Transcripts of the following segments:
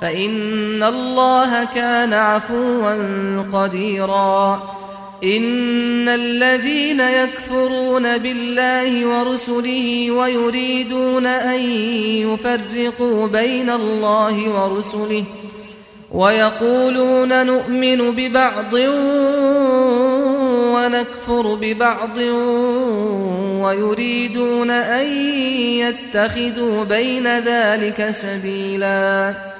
فإن الله كان عفوا قديرا. إن الذين يكفرون بالله ورسله ويريدون أن يفرقوا بين الله ورسله ويقولون نؤمن ببعض ونكفر ببعض ويريدون أن يتخذوا بين ذلك سبيلاً.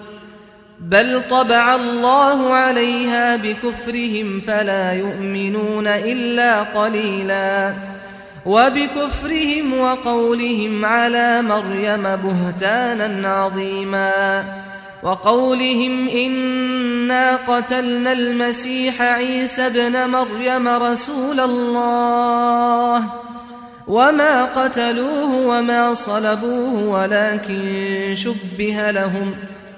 بل طبع الله عليها بكفرهم فلا يؤمنون إلا قليلا وبكفرهم وقولهم على مريم بهتانا عظيما وقولهم إنا قتلنا المسيح عيسى ابن مريم رسول الله وما قتلوه وما صلبوه ولكن شبه لهم ۖ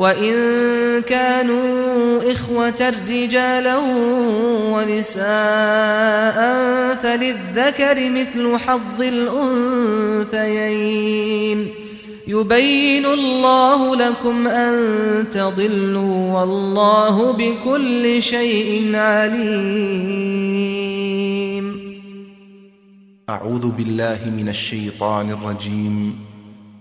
وإن كانوا إخوة رجالا ونساء فللذكر مثل حظ الأنثيين يبين الله لكم أن تضلوا والله بكل شيء عليم أعوذ بالله من الشيطان الرجيم.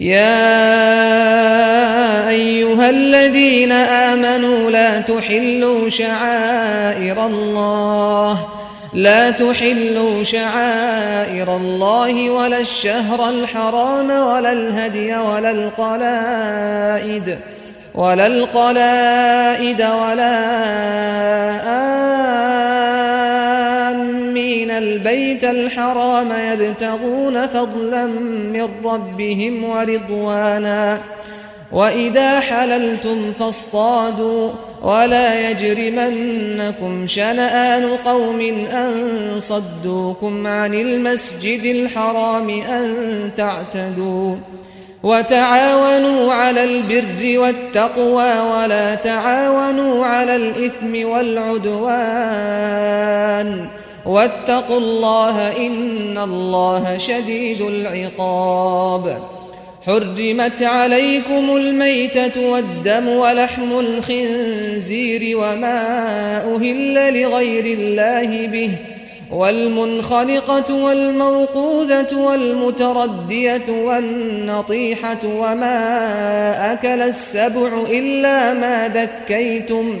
يا أيها الذين آمنوا لا تحلوا شعائر الله لا تحلوا شعائر الله ولا الشهر الحرام ولا الهدي ولا القلائد ولا القلائد ولا آمين البيت الحرام يبتغون فضلا من ربهم ورضوانا. وإذا حللتم فاصطادوا ولا يجرمنكم شنآن قوم أن صدوكم عن المسجد الحرام أن تعتدوا. وتعاونوا على البر والتقوى ولا تعاونوا على الإثم والعدوان. واتقوا الله إن الله شديد العقاب. حرمت عليكم الميتة والدم ولحم الخنزير وما أهل لغير الله به والمنخنقة والموقوذة والمتردية والنطيحة وما أكل السبع إلا ما ذكيتم.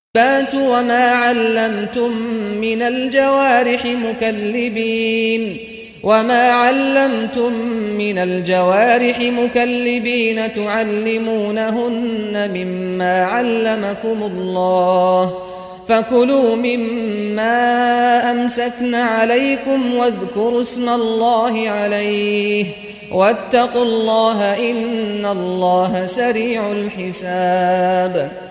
الطيبات وما علمتم من الجوارح مكلبين وما علمتم من الجوارح مكلبين تعلمونهن مما علمكم الله فكلوا مما أمسكن عليكم واذكروا اسم الله عليه واتقوا الله إن الله سريع الحساب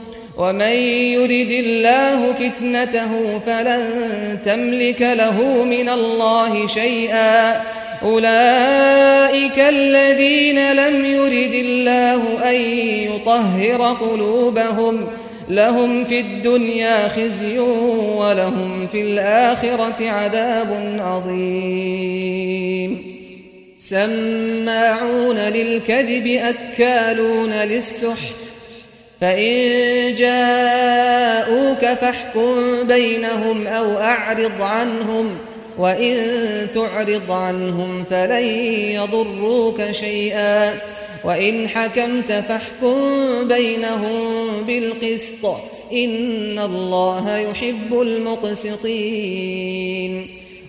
ومن يرد الله فتنته فلن تملك له من الله شيئا. أولئك الذين لم يرد الله أن يطهر قلوبهم. لهم في الدنيا خزي ولهم في الآخرة عذاب عظيم. سماعون للكذب أكالون للسحت. فإن جاءوك فاحكم بينهم أو أعرض عنهم وإن تعرض عنهم فلن يضروك شيئا. وإن حكمت فاحكم بينهم بالقسط إن الله يحب المقسطين.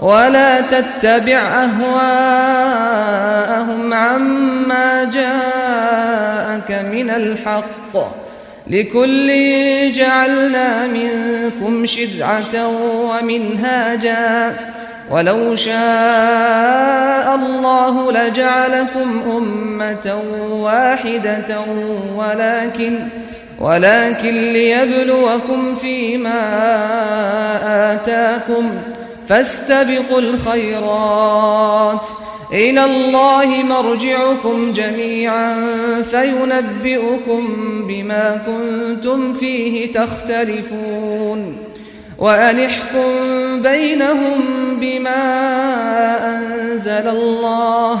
ولا تتبع أهواءهم عما جاءك من الحق. لكل جعلنا منكم شرعة ومنهاجا. ولو شاء الله لجعلكم أمة واحدة ولكن ولكن ليبلوكم فيما آتاكم. فاستبقوا الخيرات. إلى الله مرجعكم جميعا فينبئكم بما كنتم فيه تختلفون. وأنحكم بينهم بما أنزل الله.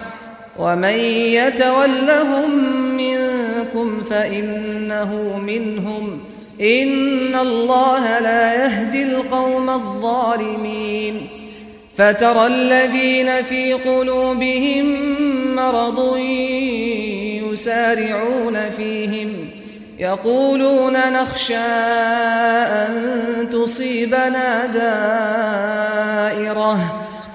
ومن يتولهم منكم فإنه منهم إن الله لا يهدي القوم الظالمين فترى الذين في قلوبهم مرض يسارعون فيهم يقولون نخشى أن تصيبنا دائرة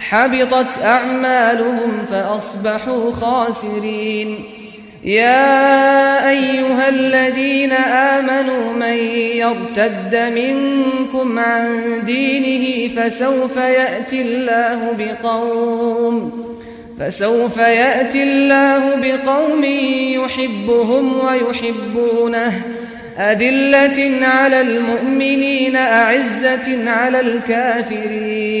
حبطت أعمالهم فأصبحوا خاسرين. يا أيها الذين آمنوا من يرتد منكم عن دينه فسوف يأتي الله بقوم فسوف يأتي الله بقوم يحبهم ويحبونه. أذلة على المؤمنين أعزة على الكافرين.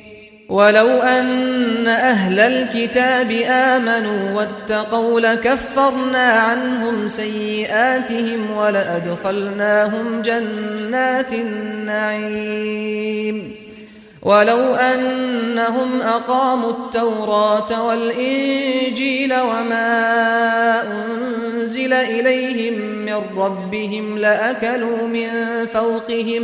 ولو أن أهل الكتاب آمنوا واتقوا لكفرنا عنهم سيئاتهم ولأدخلناهم جنات النعيم ولو أنهم أقاموا التوراة والإنجيل وما أنزل إليهم من ربهم لأكلوا من فوقهم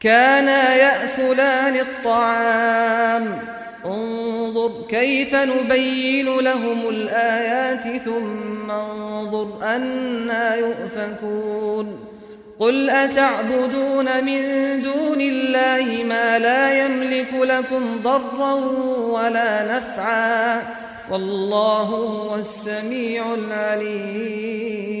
كانا يأكلان الطعام. انظر كيف نبين لهم الآيات ثم انظر أنا يؤفكون. قل أتعبدون من دون الله ما لا يملك لكم ضرا ولا نفعا. والله هو السميع العليم.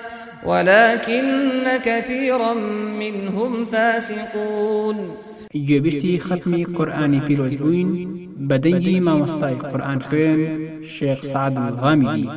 ولكن كثيرا منهم فاسقون. گوێبیستی ختمی قورآانی پیرۆز بووین بەدەنگی مامۆستای قورآان خوێن شێخ سعد غامیدی